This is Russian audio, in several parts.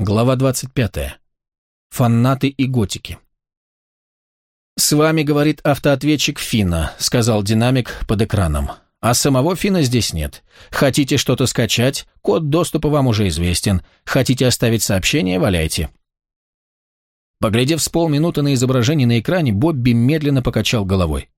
Глава 25. Фанаты и готики. «С вами говорит автоответчик Фина», — сказал динамик под экраном. «А самого Фина здесь нет. Хотите что-то скачать? Код доступа вам уже известен. Хотите оставить сообщение? Валяйте». Поглядев с полминуты на изображение на экране, Бобби медленно покачал головой.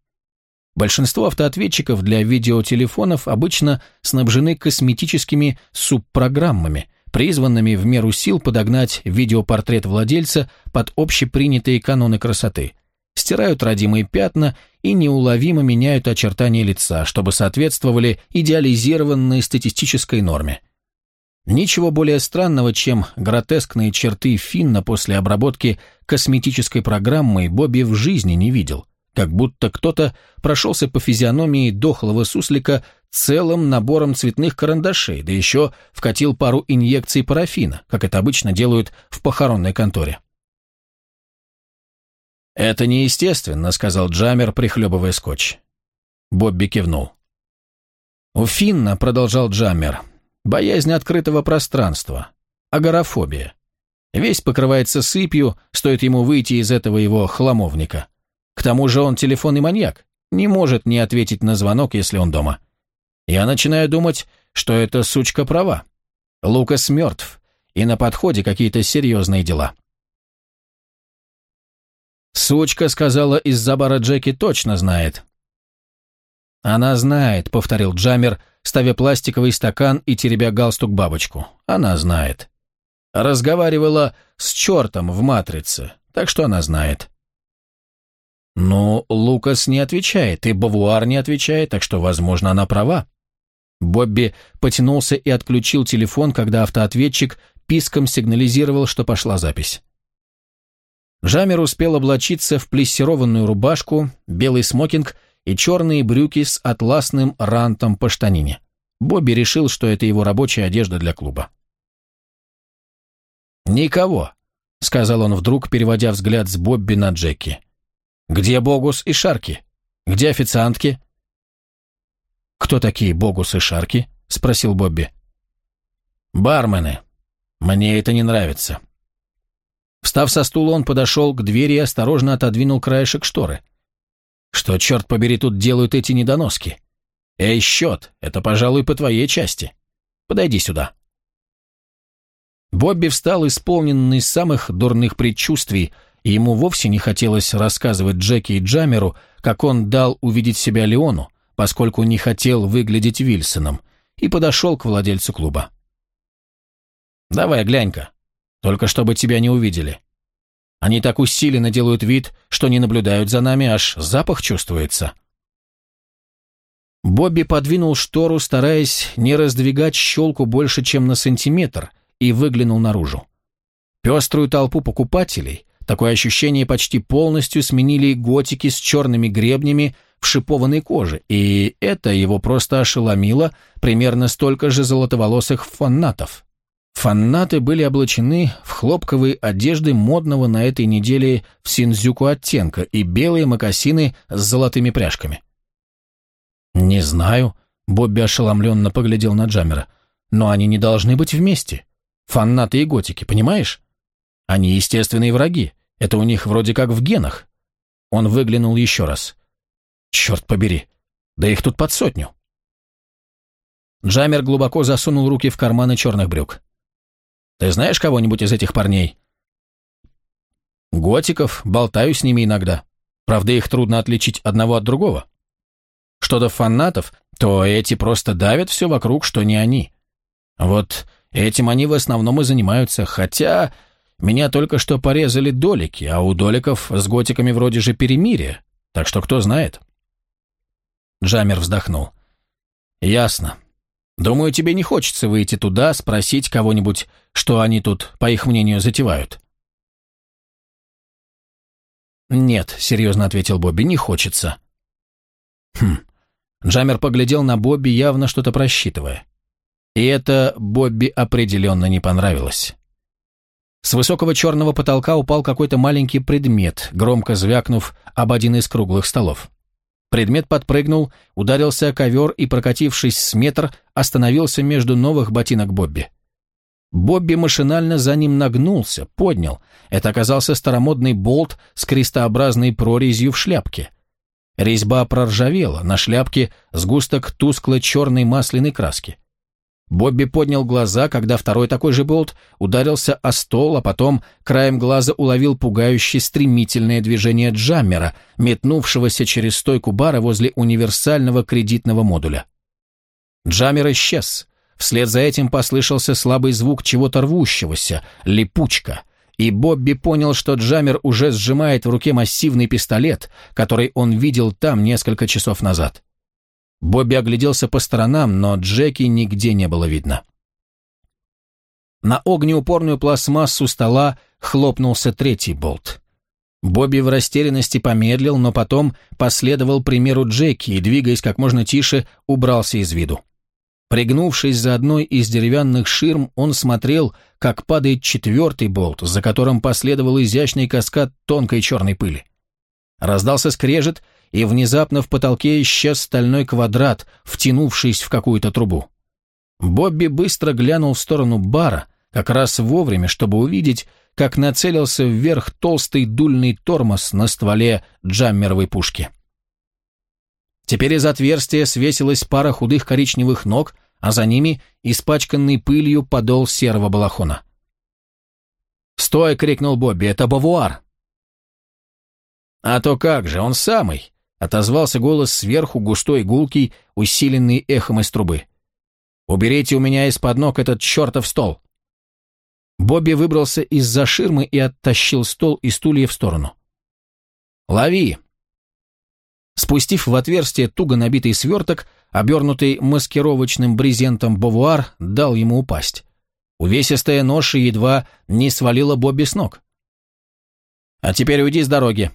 Большинство автоответчиков для видеотелефонов обычно снабжены косметическими субпрограммами — призванными в меру сил подогнать видеопортрет владельца под общепринятые каноны красоты, стирают родимые пятна и неуловимо меняют очертания лица, чтобы соответствовали идеализированной статистической норме. Ничего более странного, чем гротескные черты Финна после обработки косметической программой Бобби в жизни не видел – как будто кто-то прошелся по физиономии дохлого суслика целым набором цветных карандашей, да еще вкатил пару инъекций парафина, как это обычно делают в похоронной конторе. «Это неестественно», — сказал Джамер, прихлебывая скотч. Бобби кивнул. «У Финна», — продолжал Джаммер, — «боязнь открытого пространства, агорафобия. Весь покрывается сыпью, стоит ему выйти из этого его хламовника. К тому же он телефонный маньяк, не может не ответить на звонок, если он дома. Я начинаю думать, что эта сучка права. Лукас мертв, и на подходе какие-то серьезные дела. Сучка сказала из-за бара Джеки точно знает. Она знает, повторил Джаммер, ставя пластиковый стакан и теребя галстук бабочку. Она знает. Разговаривала с чертом в матрице, так что она знает. Но Лукас не отвечает, и Бавуар не отвечает, так что, возможно, она права. Бобби потянулся и отключил телефон, когда автоответчик писком сигнализировал, что пошла запись. Жамер успел облачиться в плессированную рубашку, белый смокинг и черные брюки с атласным рантом по штанине. Бобби решил, что это его рабочая одежда для клуба. «Никого», — сказал он вдруг, переводя взгляд с Бобби на Джеки. Где Богус и Шарки? Где официантки?» «Кто такие Богус и Шарки?» — спросил Бобби. «Бармены. Мне это не нравится». Встав со стула, он подошел к двери и осторожно отодвинул краешек шторы. «Что, черт побери, тут делают эти недоноски? Эй, счет, это, пожалуй, по твоей части. Подойди сюда». Бобби встал, исполненный самых дурных предчувствий, и ему вовсе не хотелось рассказывать Джеки и Джамеру, как он дал увидеть себя Леону, поскольку не хотел выглядеть Вильсоном, и подошел к владельцу клуба. «Давай, глянь-ка, только чтобы тебя не увидели. Они так усиленно делают вид, что не наблюдают за нами, аж запах чувствуется». Бобби подвинул штору, стараясь не раздвигать щелку больше, чем на сантиметр, и выглянул наружу. Пеструю толпу покупателей, Такое ощущение почти полностью сменили готики с черными гребнями в шипованной коже, и это его просто ошеломило примерно столько же золотоволосых фанатов. Фанаты были облачены в хлопковые одежды модного на этой неделе в Синдзюку оттенка и белые мокасины с золотыми пряжками. «Не знаю», — Бобби ошеломленно поглядел на Джамера, «но они не должны быть вместе. Фанаты и готики, понимаешь? Они естественные враги. Это у них вроде как в генах. Он выглянул еще раз. Черт побери, да их тут под сотню. Джамер глубоко засунул руки в карманы черных брюк. «Ты знаешь кого-нибудь из этих парней?» «Готиков, болтаю с ними иногда. Правда, их трудно отличить одного от другого. Что до фанатов, то эти просто давят все вокруг, что не они. Вот этим они в основном и занимаются, хотя меня только что порезали долики, а у доликов с готиками вроде же перемирие, так что кто знает. Джамер вздохнул. «Ясно. Думаю, тебе не хочется выйти туда, спросить кого-нибудь, что они тут, по их мнению, затевают». «Нет», — серьезно ответил Бобби, — «не хочется». «Хм». Джамер поглядел на Бобби, явно что-то просчитывая. И это Бобби определенно не понравилось. С высокого черного потолка упал какой-то маленький предмет, громко звякнув об один из круглых столов. Предмет подпрыгнул, ударился о ковер и, прокатившись с метр, остановился между новых ботинок Бобби. Бобби машинально за ним нагнулся, поднял. Это оказался старомодный болт с крестообразной прорезью в шляпке. Резьба проржавела, на шляпке сгусток тускло-черной масляной краски. Бобби поднял глаза, когда второй такой же болт ударился о стол, а потом краем глаза уловил пугающее стремительное движение джаммера, метнувшегося через стойку бара возле универсального кредитного модуля. Джаммер исчез. Вслед за этим послышался слабый звук чего-то рвущегося, липучка, и Бобби понял, что Джаммер уже сжимает в руке массивный пистолет, который он видел там несколько часов назад. Бобби огляделся по сторонам, но Джеки нигде не было видно. На огнеупорную пластмассу стола хлопнулся третий болт. Бобби в растерянности помедлил, но потом последовал примеру Джеки и, двигаясь как можно тише, убрался из виду. Пригнувшись за одной из деревянных ширм, он смотрел, как падает четвертый болт, за которым последовал изящный каскад тонкой черной пыли. Раздался скрежет, и внезапно в потолке исчез стальной квадрат, втянувшись в какую-то трубу. Бобби быстро глянул в сторону бара, как раз вовремя, чтобы увидеть, как нацелился вверх толстый дульный тормоз на стволе джаммеровой пушки. Теперь из отверстия свесилась пара худых коричневых ног, а за ними испачканный пылью подол серого балахона. «Стой!» — крикнул Бобби. «Это Бавуар!» «А то как же, он самый!» — отозвался голос сверху, густой, гулкий, усиленный эхом из трубы. «Уберите у меня из-под ног этот чертов стол!» Бобби выбрался из-за ширмы и оттащил стол и стулья в сторону. «Лови!» Спустив в отверстие туго набитый сверток, обернутый маскировочным брезентом Бовуар дал ему упасть. Увесистая ноша едва не свалила Бобби с ног. «А теперь уйди с дороги».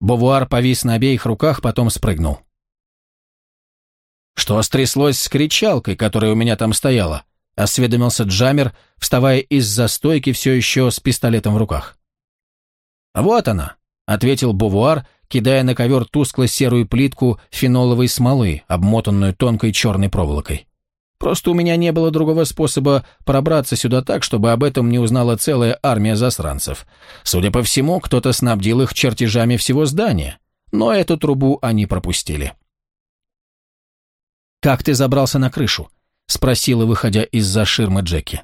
Бовуар повис на обеих руках, потом спрыгнул. «Что стряслось с кричалкой, которая у меня там стояла?» — осведомился Джамер, вставая из-за стойки все еще с пистолетом в руках. «Вот она», — ответил Бовуар, кидая на ковер тускло-серую плитку феноловой смолы, обмотанную тонкой черной проволокой. Просто у меня не было другого способа пробраться сюда так, чтобы об этом не узнала целая армия засранцев. Судя по всему, кто-то снабдил их чертежами всего здания, но эту трубу они пропустили. «Как ты забрался на крышу?» — спросила, выходя из-за ширмы Джеки.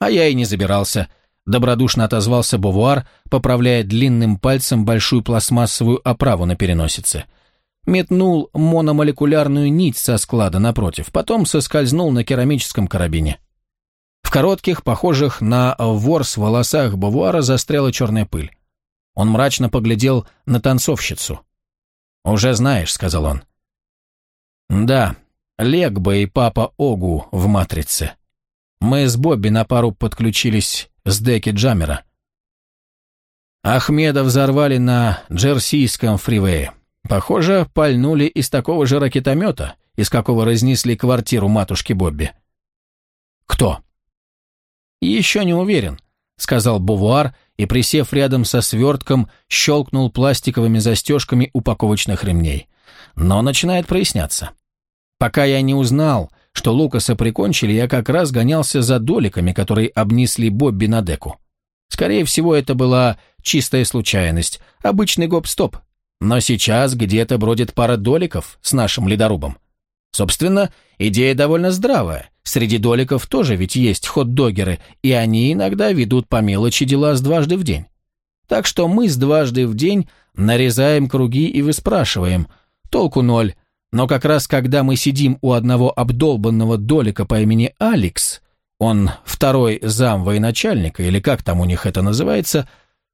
«А я и не забирался», Добродушно отозвался Бовуар, поправляя длинным пальцем большую пластмассовую оправу на переносице. Метнул мономолекулярную нить со склада напротив, потом соскользнул на керамическом карабине. В коротких, похожих на ворс волосах Бовуара застряла черная пыль. Он мрачно поглядел на танцовщицу. «Уже знаешь», — сказал он. «Да, Легба и папа Огу в «Матрице». Мы с Бобби на пару подключились с деки Джаммера. Ахмеда взорвали на Джерсийском фривее. Похоже, пальнули из такого же ракетомета, из какого разнесли квартиру матушки Бобби. Кто? Еще не уверен, сказал Бувуар и, присев рядом со свертком, щелкнул пластиковыми застежками упаковочных ремней. Но начинает проясняться. Пока я не узнал, что Лукаса прикончили, я как раз гонялся за доликами, которые обнесли Бобби на деку. Скорее всего, это была чистая случайность, обычный гоп-стоп. Но сейчас где-то бродит пара доликов с нашим ледорубом. Собственно, идея довольно здравая. Среди доликов тоже ведь есть хот-догеры, и они иногда ведут по мелочи дела с дважды в день. Так что мы с дважды в день нарезаем круги и выспрашиваем. Толку ноль, но как раз когда мы сидим у одного обдолбанного долика по имени Алекс, он второй зам военачальника, или как там у них это называется,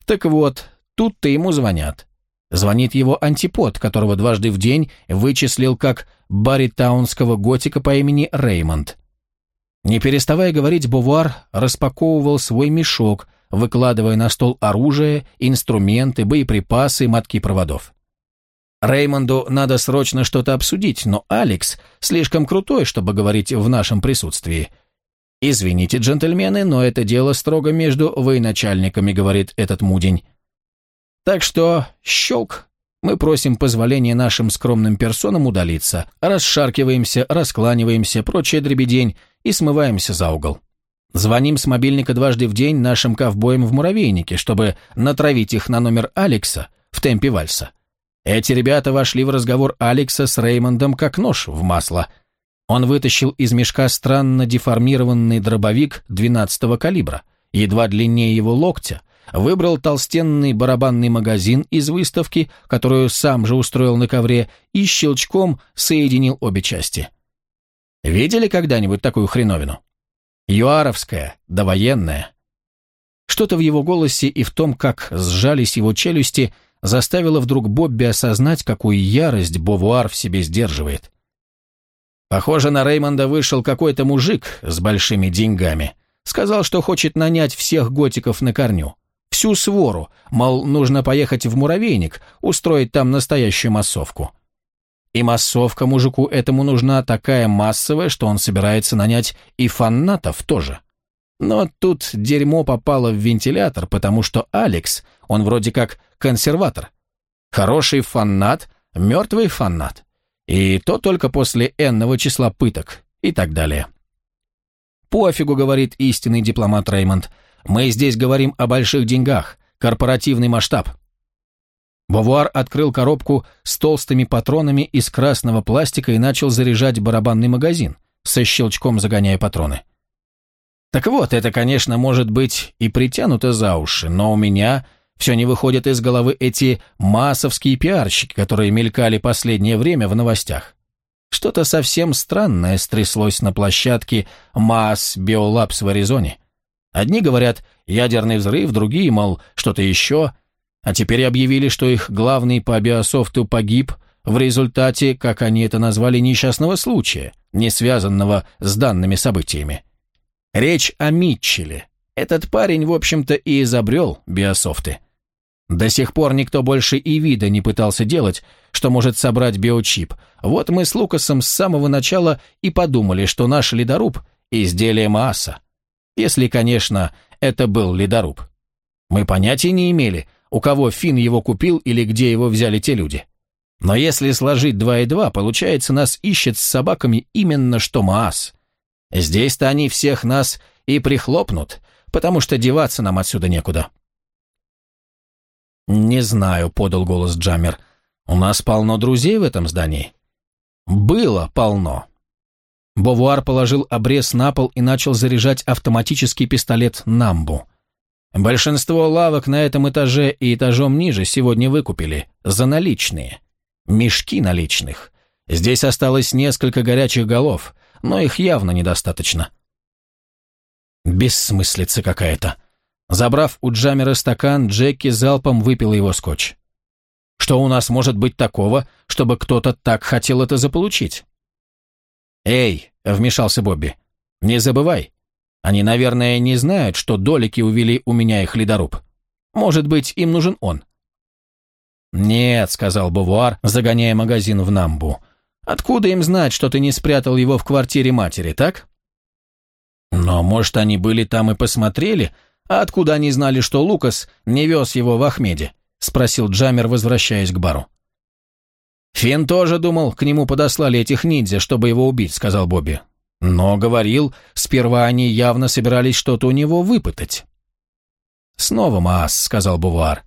так вот, тут-то ему звонят. Звонит его антипод, которого дважды в день вычислил как баритаунского готика по имени Реймонд. Не переставая говорить, Бувар распаковывал свой мешок, выкладывая на стол оружие, инструменты, боеприпасы, мотки проводов. Реймонду надо срочно что-то обсудить, но Алекс слишком крутой, чтобы говорить в нашем присутствии. «Извините, джентльмены, но это дело строго между военачальниками», — говорит этот мудень. Так что, щелк, мы просим позволения нашим скромным персонам удалиться, расшаркиваемся, раскланиваемся, прочее дребедень и смываемся за угол. Звоним с мобильника дважды в день нашим ковбоям в муравейнике, чтобы натравить их на номер Алекса в темпе вальса. Эти ребята вошли в разговор Алекса с Реймондом как нож в масло. Он вытащил из мешка странно деформированный дробовик 12-го калибра, едва длиннее его локтя, выбрал толстенный барабанный магазин из выставки, которую сам же устроил на ковре, и щелчком соединил обе части. Видели когда-нибудь такую хреновину? Юаровская, довоенная. Что-то в его голосе и в том, как сжались его челюсти, заставило вдруг Бобби осознать, какую ярость Бовуар в себе сдерживает. Похоже, на Реймонда вышел какой-то мужик с большими деньгами. Сказал, что хочет нанять всех готиков на корню. Всю свору, мол, нужно поехать в муравейник, устроить там настоящую массовку. И массовка мужику этому нужна такая массовая, что он собирается нанять и фанатов тоже. Но тут дерьмо попало в вентилятор, потому что Алекс, он вроде как консерватор. Хороший фанат, мертвый фанат. И то только после энного числа пыток и так далее. «Пофигу», — говорит истинный дипломат Реймонд. «Мы здесь говорим о больших деньгах, корпоративный масштаб». Бавуар открыл коробку с толстыми патронами из красного пластика и начал заряжать барабанный магазин, со щелчком загоняя патроны. Так вот, это, конечно, может быть и притянуто за уши, но у меня все не выходят из головы эти массовские пиарщики, которые мелькали последнее время в новостях. Что-то совсем странное стряслось на площадке Масс Биолабс в Аризоне. Одни говорят «ядерный взрыв», другие, мол, что-то еще – а теперь объявили, что их главный по биософту погиб в результате, как они это назвали, несчастного случая, не связанного с данными событиями. Речь о Митчеле. Этот парень, в общем-то, и изобрел биософты. До сих пор никто больше и вида не пытался делать, что может собрать биочип. Вот мы с Лукасом с самого начала и подумали, что наш ледоруб – изделие Мааса. Если, конечно, это был ледоруб. Мы понятия не имели, у кого Финн его купил или где его взяли те люди. Но если сложить два и два, получается, нас ищет с собаками именно что Маас. Здесь-то они всех нас и прихлопнут, потому что деваться нам отсюда некуда. «Не знаю», — подал голос Джаммер. «У нас полно друзей в этом здании». «Было полно». Бовуар положил обрез на пол и начал заряжать автоматический пистолет «Намбу». Большинство лавок на этом этаже и этажом ниже сегодня выкупили, за наличные. Мешки наличных. Здесь осталось несколько горячих голов, но их явно недостаточно. Бессмыслица какая-то. Забрав у Джамера стакан, Джеки залпом выпил его скотч. Что у нас может быть такого, чтобы кто-то так хотел это заполучить? «Эй!» — вмешался Бобби. «Не забывай, они, наверное, не знают, что долики увели у меня их ледоруб. Может быть, им нужен он?» «Нет», — сказал Бувуар, загоняя магазин в Намбу. «Откуда им знать, что ты не спрятал его в квартире матери, так?» «Но, может, они были там и посмотрели, а откуда они знали, что Лукас не вез его в Ахмеде?» — спросил Джамер, возвращаясь к бару. «Финн тоже думал, к нему подослали этих ниндзя, чтобы его убить», — сказал Бобби. Но, говорил, сперва они явно собирались что-то у него выпытать. «Снова Маас», — сказал Бувар.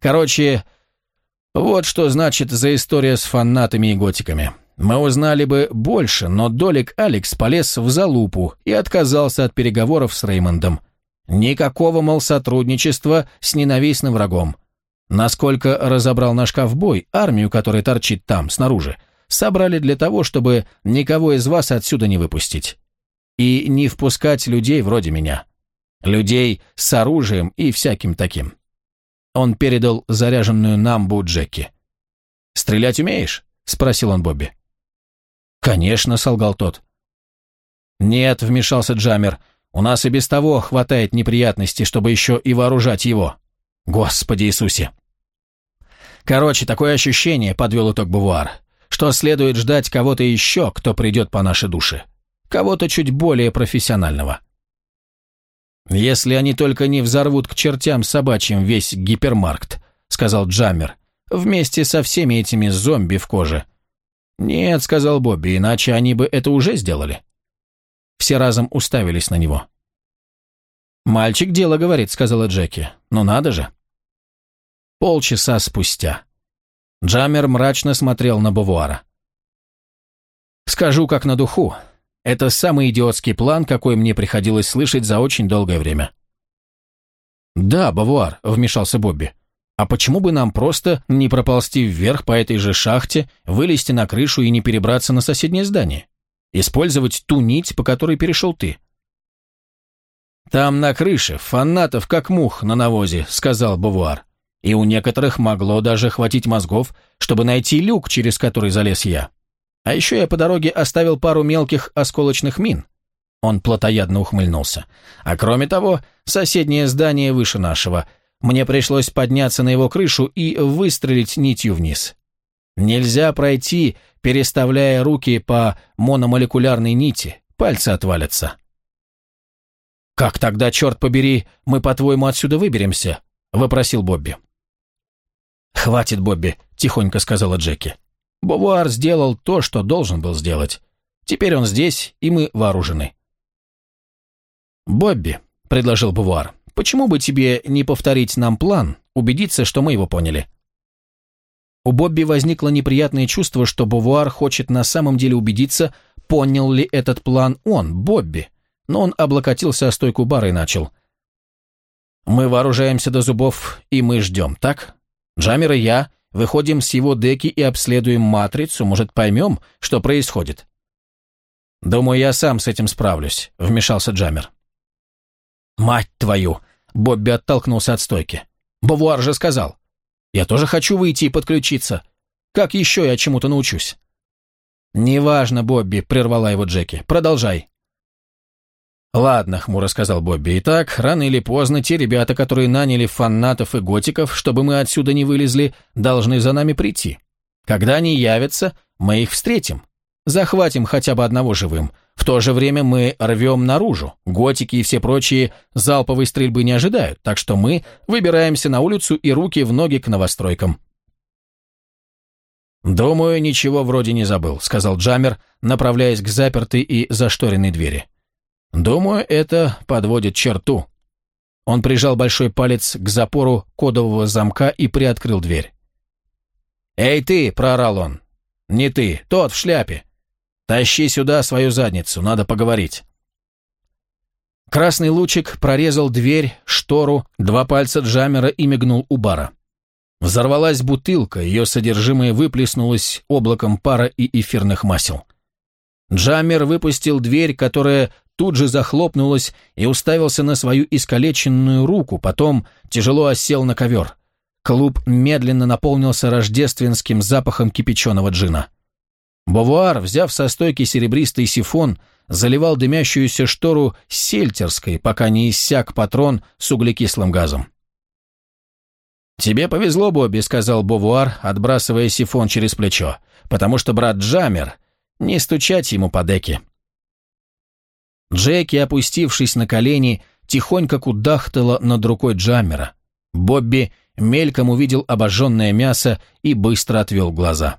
«Короче, вот что значит за история с фанатами и готиками. Мы узнали бы больше, но Долик Алекс полез в залупу и отказался от переговоров с Реймондом. Никакого, мол, сотрудничества с ненавистным врагом. Насколько разобрал наш ковбой, армию, которая торчит там, снаружи, — собрали для того, чтобы никого из вас отсюда не выпустить. И не впускать людей вроде меня. Людей с оружием и всяким таким. Он передал заряженную намбу Джеки. «Стрелять умеешь?» — спросил он Бобби. «Конечно», — солгал тот. «Нет», — вмешался Джамер, — «у нас и без того хватает неприятностей, чтобы еще и вооружать его. Господи Иисусе!» «Короче, такое ощущение», — подвел итог Бувуар, что следует ждать кого-то еще, кто придет по нашей душе. Кого-то чуть более профессионального. «Если они только не взорвут к чертям собачьим весь гипермаркт», — сказал Джаммер, «вместе со всеми этими зомби в коже». «Нет», — сказал Бобби, — «иначе они бы это уже сделали». Все разом уставились на него. «Мальчик дело говорит», — сказала Джеки. «Ну надо же». Полчаса спустя. Джаммер мрачно смотрел на Бавуара. «Скажу как на духу. Это самый идиотский план, какой мне приходилось слышать за очень долгое время». «Да, Бавуар», — вмешался Бобби. «А почему бы нам просто не проползти вверх по этой же шахте, вылезти на крышу и не перебраться на соседнее здание? Использовать ту нить, по которой перешел ты?» «Там на крыше фанатов как мух на навозе», — сказал Бавуар. «И у некоторых могло даже хватить мозгов, чтобы найти люк, через который залез я. А еще я по дороге оставил пару мелких осколочных мин». Он плотоядно ухмыльнулся. «А кроме того, соседнее здание выше нашего. Мне пришлось подняться на его крышу и выстрелить нитью вниз. Нельзя пройти, переставляя руки по мономолекулярной нити, пальцы отвалятся». «Как тогда, черт побери, мы, по-твоему, отсюда выберемся?» – вопросил Бобби. «Хватит, Бобби», – тихонько сказала Джеки. «Бовуар сделал то, что должен был сделать. Теперь он здесь, и мы вооружены». «Бобби», – предложил Бовуар, – «почему бы тебе не повторить нам план, убедиться, что мы его поняли?» У Бобби возникло неприятное чувство, что Бовуар хочет на самом деле убедиться, понял ли этот план он, Бобби но он облокотился о стойку бара и начал. «Мы вооружаемся до зубов, и мы ждем, так? Джамер и я выходим с его деки и обследуем матрицу, может, поймем, что происходит?» «Думаю, я сам с этим справлюсь», — вмешался Джамер. «Мать твою!» — Бобби оттолкнулся от стойки. «Бавуар же сказал. Я тоже хочу выйти и подключиться. Как еще я чему-то научусь?» «Неважно, Бобби», — прервала его Джеки. «Продолжай». «Ладно», — хмуро сказал Бобби. «Итак, рано или поздно те ребята, которые наняли фанатов и готиков, чтобы мы отсюда не вылезли, должны за нами прийти. Когда они явятся, мы их встретим. Захватим хотя бы одного живым. В то же время мы рвем наружу. Готики и все прочие залповой стрельбы не ожидают, так что мы выбираемся на улицу и руки в ноги к новостройкам». «Думаю, ничего вроде не забыл», — сказал Джаммер, направляясь к запертой и зашторенной двери. Думаю, это подводит черту. Он прижал большой палец к запору кодового замка и приоткрыл дверь. «Эй ты!» – проорал он. «Не ты, тот в шляпе. Тащи сюда свою задницу, надо поговорить». Красный лучик прорезал дверь, штору, два пальца Джамера и мигнул у бара. Взорвалась бутылка, ее содержимое выплеснулось облаком пара и эфирных масел. Джаммер выпустил дверь, которая тут же захлопнулась и уставился на свою искалеченную руку, потом тяжело осел на ковер. Клуб медленно наполнился рождественским запахом кипяченого джина. Бовуар, взяв со стойки серебристый сифон, заливал дымящуюся штору сельтерской, пока не иссяк патрон с углекислым газом. «Тебе повезло, Бобби», — сказал Бовуар, отбрасывая сифон через плечо, «потому что брат Джамер, не стучать ему по деке». Джеки, опустившись на колени, тихонько кудахтала над рукой Джаммера. Бобби мельком увидел обожженное мясо и быстро отвел глаза.